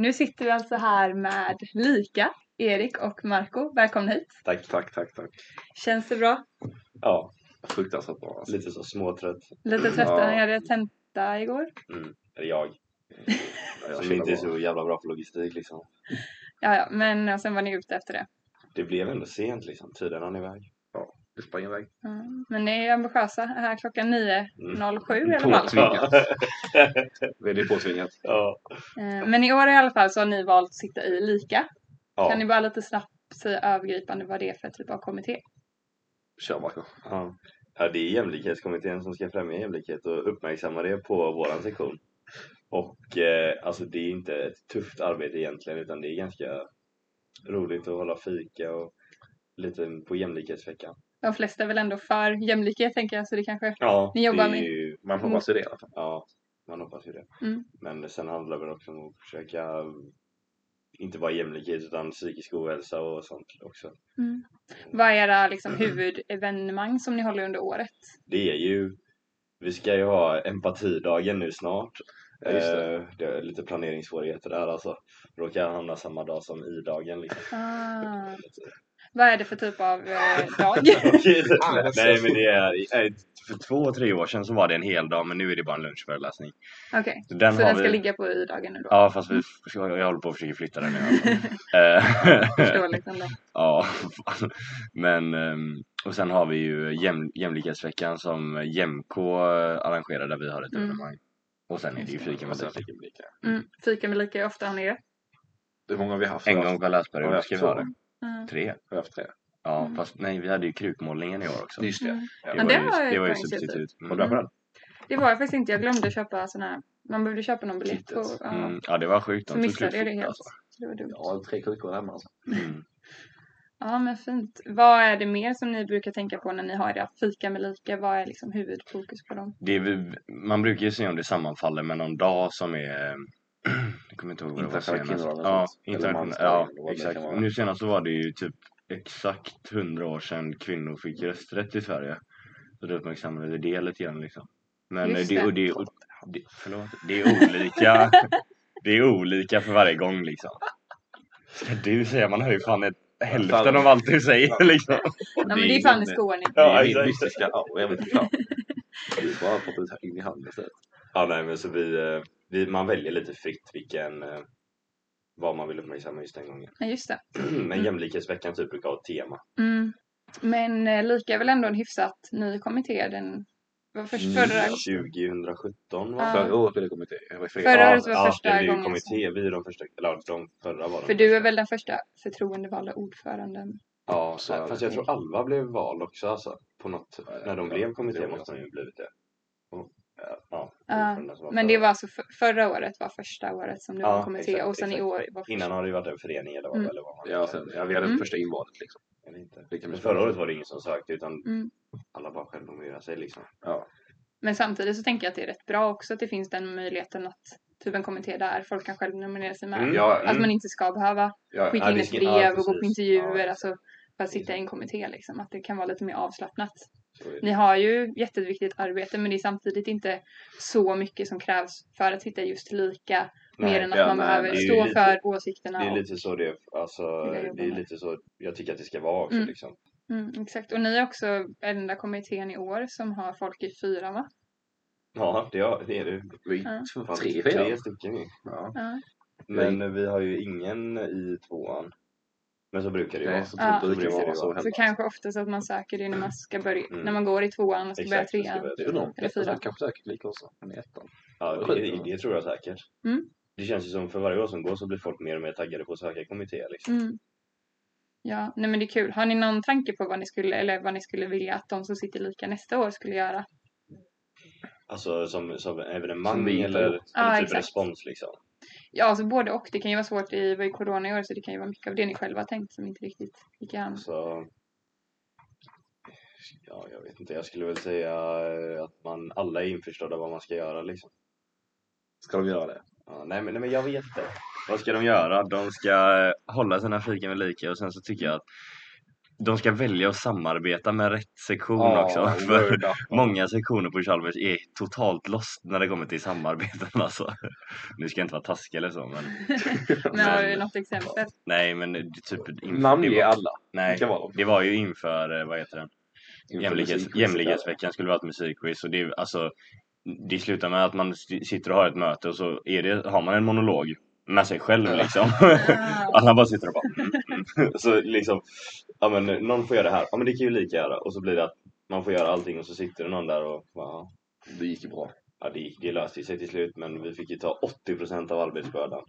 Nu sitter vi alltså här med Lika, Erik och Marco. Välkomna hit. Tack, tack, tack, tack. Känns det bra? Ja, Fruktansvärt bra. Alltså. lite så småtrött. Lite trötta? Ja. Ni hade tenta igår? Mm. Eller jag. Ja, jag Som inte är så jävla bra på logistik liksom. Ja, ja, men sen var ni ute efter det. Det blev ändå sent liksom. Tiden rann iväg. Det sprang iväg. Mm. Men ni är ambitiösa. Här klockan 9.07 Mm. i alla fall. Påtvingat. Väldigt påtvingat. Ja. Eh, Men i år i alla fall så har ni valt att sitta i Lika. ja. Kan ni bara lite snabbt säga övergripande vad det är för typ av kommitté? Kör Marco. Ja. ja, det är jämlikhetskommittén som ska främja jämlikhet och uppmärksamma det på våran sektion. Och eh, alltså det är inte ett tufft arbete egentligen utan det är ganska roligt att hålla fika och lite på jämlikhetsveckan. De flesta är väl ändå för jämlikhet tänker jag, så det kanske... Ja, Ni jobbar det med- Man hoppas ju det i alla fall. Ja, man hoppas ju det. Mm. Men sen handlar det väl också om att försöka inte bara jämlikhet utan psykisk ohälsa och sånt också. Mm. Vad är era liksom, huvudevenemang som ni håller under året? Det är ju, vi ska ju ha empatidagen nu snart. Ja, det. Eh, det är lite planeringssvårigheter där alltså. Råkar hamna samma dag som i-dagen liksom. Ah. Vad är det för typ av eh, dag? Nej men det är, eh, för två, tre år sedan så var det en hel dag men nu är det bara en lunchföreläsning. Okej, Så den så den ska vi... ligga på i-dagen nu då? Ja fast vi, jag håller på att försöka flytta den nu alltså. Eh, Förståeligt ändå. Ja, men ehm, och sen har vi ju jäm, jämlikhetsveckan som JämK arrangerar där vi har ett Mm. evenemang. Och sen är det ju fika med lika. Mm. Fika med lika hur ofta har ni det? Hur många har vi haft? En gång per läsperiod ska vi ha det. Mm. Tre. Har vi haft tre? Ja, Mm. fast nej vi hade ju krukmålningen i år också. Just det. Mm. Ja. Men det ju, var ju det var ju bra initiativ. substitut. Var du på den? Det var jag faktiskt inte, jag glömde köpa sån här, man behövde köpa någon biljett på, ja, Mm, ja det var sjukt. så De tog missade jag det helt. alltså. Så det var dumt. Ja, tre krukor hemma alltså. Mm. Ja men fint. Vad är det mer som ni brukar tänka på när ni har era fika med lika? Vad är liksom huvudfokus på dem? Det är, man brukar ju se om det sammanfaller med någon dag som är jag kommer inte ihåg vad det var senast. Ja, mansdagen ja det exakt. Nu senast så var det ju typ exakt hundra år sedan kvinnor fick rösträtt i Sverige. Så då uppmärksammade vi det lite grann liksom. Men Just det, det. och det, och det, förlåt, det är olika. det är olika för varje gång liksom. Ska du säga? Man hör ju fan ett, hälften av allt du säger liksom. Ja men det är fan i skåning. Det Ja, är exakt. mystiska aura, jag vet inte. Det är bara att prata ut här in i handen istället. Ja nej men så vi, eh, vi man väljer lite fritt vilken eh, vad man vill uppmärksamma just den gången. Ja just det. Men jämlikhetsveckan typ brukar ha ett tema. Mm. Men eh, lika är väl ändå en hyfsat ny kommitté. Den var först förra, 2017 va? Ja. Förra året blev det kommitté. Var. Förra året var ja, första ju gången kommitté, vi är de första, eller ja, de förra var de för du är väl den första förtroendevalda ordföranden? Ja, Så fast jag tror Alva blev vald också alltså. På något, Ja, när de ja, blev kommitté var måste de ju blivit det. Och, ja, var Men det var alltså för, förra året var första året som det var Ja, en kommitté exakt, och sen i exakt. år var första. Innan har det ju varit en förening eller vad, Mm. eller vad man Ja, sen, ja, vi hade Mm. första invalet liksom. eller inte. Det kan Men förra året var det ingen som sökte utan Mm. alla bara självnominerade sig liksom. Ja. Men samtidigt så tänker jag att det är rätt bra också att det finns den möjligheten att typ en kommitté där folk kan själv nominera sig med. Mm. Ja, Att man inte ska behöva ja, skicka Ja, in det ett brev ja, och gå på intervjuer Ja, alltså, för att sitta i en kommitté liksom. Att det kan vara lite mer avslappnat. Ni har ju jätteviktigt arbete men det är samtidigt inte så mycket som krävs för att sitta just lika. Nej, mer än att ja, man nej, behöver stå lite- för åsikterna. Det är lite så det, alltså, det är lite så jag tycker att det ska vara också Mm. liksom. Mm, exakt. Och ni är också enda kommittén i år som har folk i fyra va? Ja, det, är- det är det. Vi Ja. Tre tre stycken. Ja. Ja. Men vi har ju ingen i tvåan. Men så brukar det ju vara. så Ja. brukar det Så vara så Så Så kanske oftast att man söker det när man ska börja, Mm. när man går i tvåan och ska börja Exakt, det ska trean. börja Det är nog Eller fyra. ettan, kanske säkert lika också. Men ettan. Ja, det, det, det tror jag säkert. Mm. Det känns ju som för varje år som går så blir folk mer och mer taggade på att söka kommitté liksom. Mm. Ja, nej men det är kul. Har ni någon tanke på vad ni skulle, eller vad ni skulle vilja att de som sitter lika nästa år skulle göra? Alltså som, som evenemang Som eller, eller. Ja, typ exakt. respons liksom. Ja, alltså både och. Det kan ju vara svårt. Det var ju corona i år så det kan ju vara mycket av det ni själva har tänkt som inte riktigt gick i hand. Så, ja, jag vet inte. Jag skulle väl säga eh, att man alla är införstådda vad man ska göra liksom. Ska de göra det? Ja, nej, men, nej men jag vet inte. Vad ska de göra? De ska eh, hålla sina fika med lika och sen så tycker jag att de ska välja att samarbeta med rätt sektion Ja, också. För många sektioner på Chalmers är totalt lost när det kommer till samarbeten alltså. Nu ska jag inte vara taskig eller så men Men har du något exempel? nej men det- typ inför, Namnge det alla. nej, Vilka var de? det var ju inför, eh, vad heter den? Jämlikhets, jämlikhetsveckan skulle vara ett musikquiz och det, är- alltså, det slutar med att man sitter och har ett möte och så är det, har man en monolog med sig själv liksom. Alla bara sitter och bara mm, mm. Så liksom, ja men någon får göra det här, ja men det kan ju lika göra och så blir det att man får göra allting och så sitter det någon där och bara, Det gick ju bra. ja det, gick- det löste sig till slut men vi fick ju ta 80% av arbetsbördan.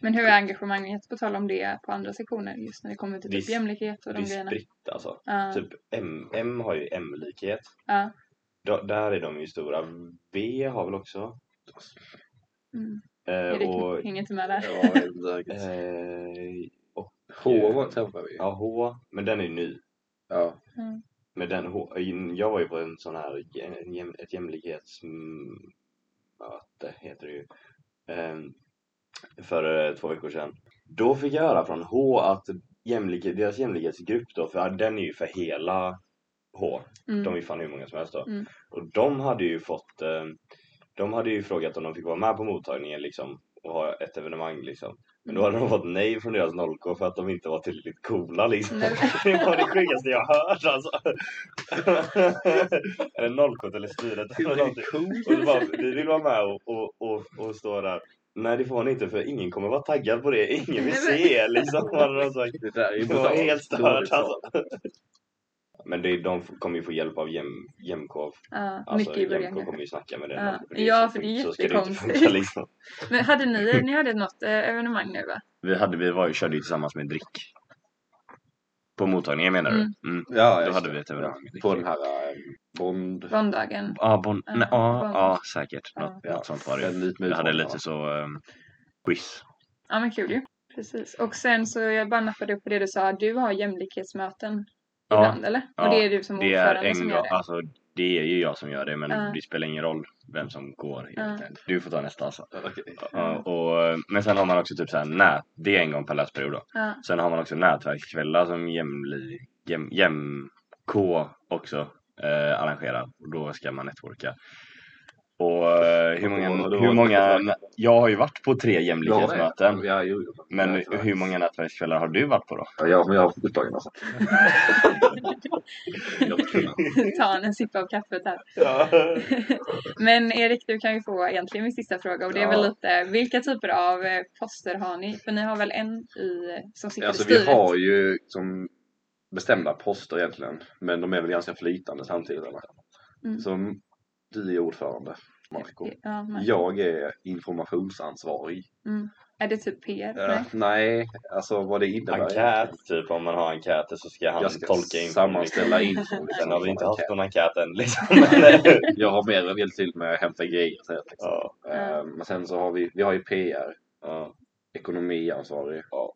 Men hur är engagemanget på tal om det på andra sektioner just när det kommer till Det är typ jämlikhet och Det de är grejerna? spritt alltså. Ja, Typ M, M har ju M-likhet. Då- Där är de ju stora. V har väl också. mm. Eh, Erik och hänger inte med där. Ja, jag vet inte riktigt. eh, H var träffade vi. ja, H, men den är ju ny. Ja. Men den H, jag var ju på en sån här, en, jäm- ett jämlikhetsmöte heter det ju. ehm, För eh, två veckor sedan. Då fick jag höra från H att jämlikhet, deras jämlikhetsgrupp då, för den är ju för hela H. Mm. De är fan hur många som helst då. Mm. Och de hade ju fått, eh, de hade ju frågat om de fick vara med på mottagningen liksom och ha ett evenemang liksom. Men då hade de fått nej från deras 0K för att de inte var tillräckligt coola liksom. Det var det sjukaste jag hört alltså. eller 0K eller styret eller någonting. Och så bara, vi vill vara med och, och, och, och stå där. Nej det får ni inte för ingen kommer vara taggad på det. Ingen vill se er liksom. Det där är ju Det var helt stört alltså. Men det, de kommer ju få hjälp av jäm, jämkov. Ja, Alltså mycket i början jämkov kanske. kommer ju snacka med den. Ja. Det Ja, för det är det jättekonstigt. funka, liksom. Men hade ni, ni hade något eh, evenemang nu va? Vi, hade, vi var ju, körde ju tillsammans med Drick. På mottagningen menar du? Mm. Mm. Ja, Då hade det. vi ett evenemang. Ja, På den här äh, Bond. Bonddagen? Ja, bon, Ja, nej, ja, Bond. ja, säkert. Något, Ja, något sånt var det. Liten Vi hade lite så um, quiz. Ja men kul ju. Precis. Och sen så jag bara nappade upp på det du sa, du har jämlikhetsmöten Ja, ibland eller? ja, och det är du som Det är en som gör det? alltså det är ju jag som gör det men Ja. det spelar ingen roll vem som går egentligen. Du får ta nästa alltså. Okej. Ja, och, men sen har man också typ såhär nät, det är en gång per läsperiod då. Sen har man också nätverkskvällar som jämli, jäm, jämk också eh, arrangerar och då ska man networka. Och eh, hur många, hur många, jag har ju varit på tre jämlikhetsmöten. Men hur många nätverkskvällar har du varit på då? Ja, jag, men jag har fått upptagen alltså. Ta en sipp av kaffet här. Men Erik, du kan ju få egentligen min sista fråga och det är väl lite, vilka typer av eh, poster har ni? För ni har väl en i, som sitter Alltså i vi styret? har ju som bestämda poster egentligen. Men de är väl ganska flytande samtidigt. Eller? Mm. Som du är ordförande, Marco. Ja, men, Jag är informationsansvarig. mm. Är det typ PR? Eh, Nej. nej, alltså vad det innebär. Enkät, typ om man har enkäter så ska han Jag ska tolka in sammanställa info. Sen liksom, har vi inte haft någon enkät än liksom. Jag har mer än hjälpt till med att hämta grejer. Så här, liksom. ja, Eh, Men sen så har vi, vi har ju PR, ja. ekonomiansvarig. Ja.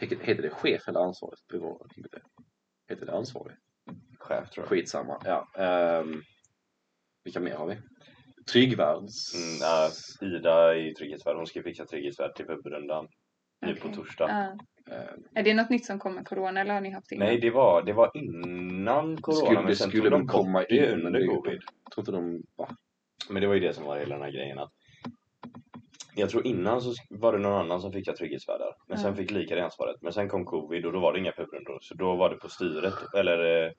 Heter det chef eller ansvarig? Heter det ansvarig? Chef tror jag. Skitsamma. Ja. Um, vilka mer har vi? Tryggvärds... Mm, ja, Ida i Trygghetsvärd, hon ska fixa Trygghetsvärd till pubrundan nu på torsdag. Ja. Ehm, Är det något nytt som kommer corona eller har ni haft det innan? Nej, det var, det var innan corona skulle, men sen skulle de komma det in under covid. tror inte de... Va? Men det var ju det som var hela den här grejen att jag tror innan så var det någon annan som fick trygghetsvärdar. Men sen Ja. fick Lika det ansvaret. Men sen kom covid och då var det inga pubrundor. Så då var det på styret eller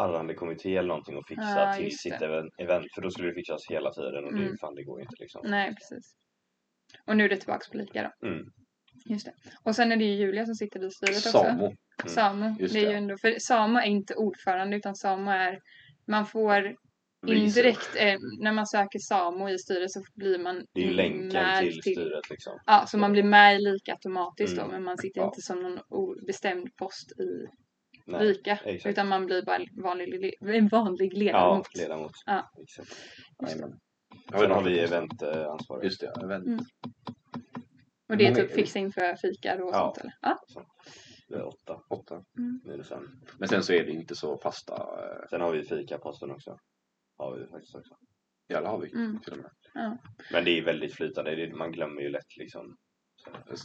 eh, arrande kommitté eller någonting och fixa Ja, till sitt det. even- event. För då skulle det fixas hela tiden och det, Mm. fan, det går inte liksom. Nej, precis. Och nu är det tillbaka på lika då. Mm. Just det. Och sen är det ju Julia som sitter i styret också. Samo. Samo. Just det är det. ju ändå, för Samo är inte ordförande utan Samo är, man får indirekt, eh, när man söker Samo i styret så blir man Det är ju länken med till, styret liksom. Ja, så man blir med i lika automatiskt då, Mm. men man sitter Ja. inte som någon bestämd post i Nej, lika. exakt. Utan man blir bara en vanlig, en vanlig Ja, ledamot. ledamot. Ja. Exakt. Sen har vi också? eventansvarig. Just det, event. Mm. Och det är Många- typ fixa inför fikar och Ja. sånt eller? Ja. Det är åtta Åtta. minus en. Men sen så är det inte så fasta. eh, Sen har vi fikaposten också. Har vi faktiskt också. Ja, det har vi Mm. till och med. Men det är väldigt flytande, man glömmer ju lätt liksom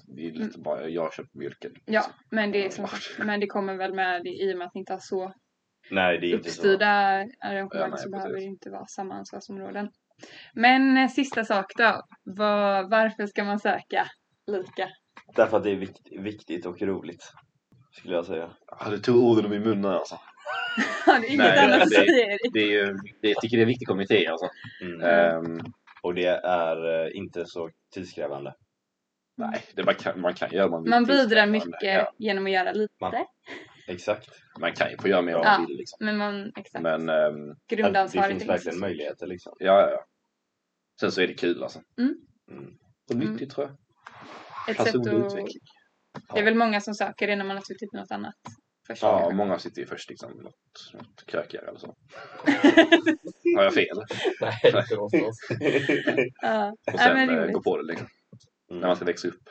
Det är lite bara, jag köper mjölken. Ja, men det, är som sagt, men det kommer väl med i och med att ni inte har så Nej, det är uppstyrda arrangemang Ja, så behöver det inte vara samma ansvarsområden. Men eh, sista sak då. Vad, varför ska man söka lika? Därför att det är vikt, viktigt och roligt. Skulle jag säga. Ja, du tog orden ur min mun där, alltså. det är inget Nej, annat det- säga Erik. Det är ju, det, jag tycker det är en viktig kommitté alltså. Mm. Ehm, Och det är eh, inte så tidskrävande. Nej, det man kan, man kan göra man Man bidrar mycket Ja, genom att göra lite. Man- Exakt. man kan ju få göra mer om Ja. man vill liksom. Men man, exakt. Men det Grundansvaret finns är inte verkligen möjligheter liksom. ja, ja, ja. Sen så är det kul alltså. Mm. Och nyttigt tror jag. ett sätt Personlig att, utveckling. Det är väl många som söker det när man har suttit något annat först. Ja, kanske. många sitter ju först liksom något, något krökigare eller så. Har jag fel? Nej, inte hos oss. Ja. Och Ja, sen men eh, roligt. gå på det liksom. När man Mm. ska växa upp.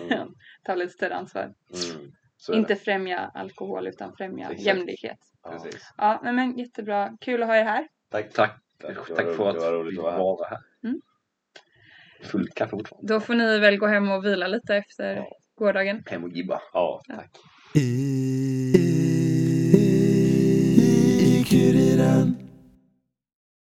Mm. Ta lite större ansvar. Mm. Inte främja alkohol utan främja Exakt. jämlikhet. det. Ja. Precis. Ja, men, men jättebra. Kul att ha er här. Tack. Tack, Tack, det för det att vi att vara här. var här. Mm. Fullt kaffe fortfarande. Då får ni väl gå hem och vila lite efter Ja. gårdagen. Hem och gibba. Ja, tack. Uh,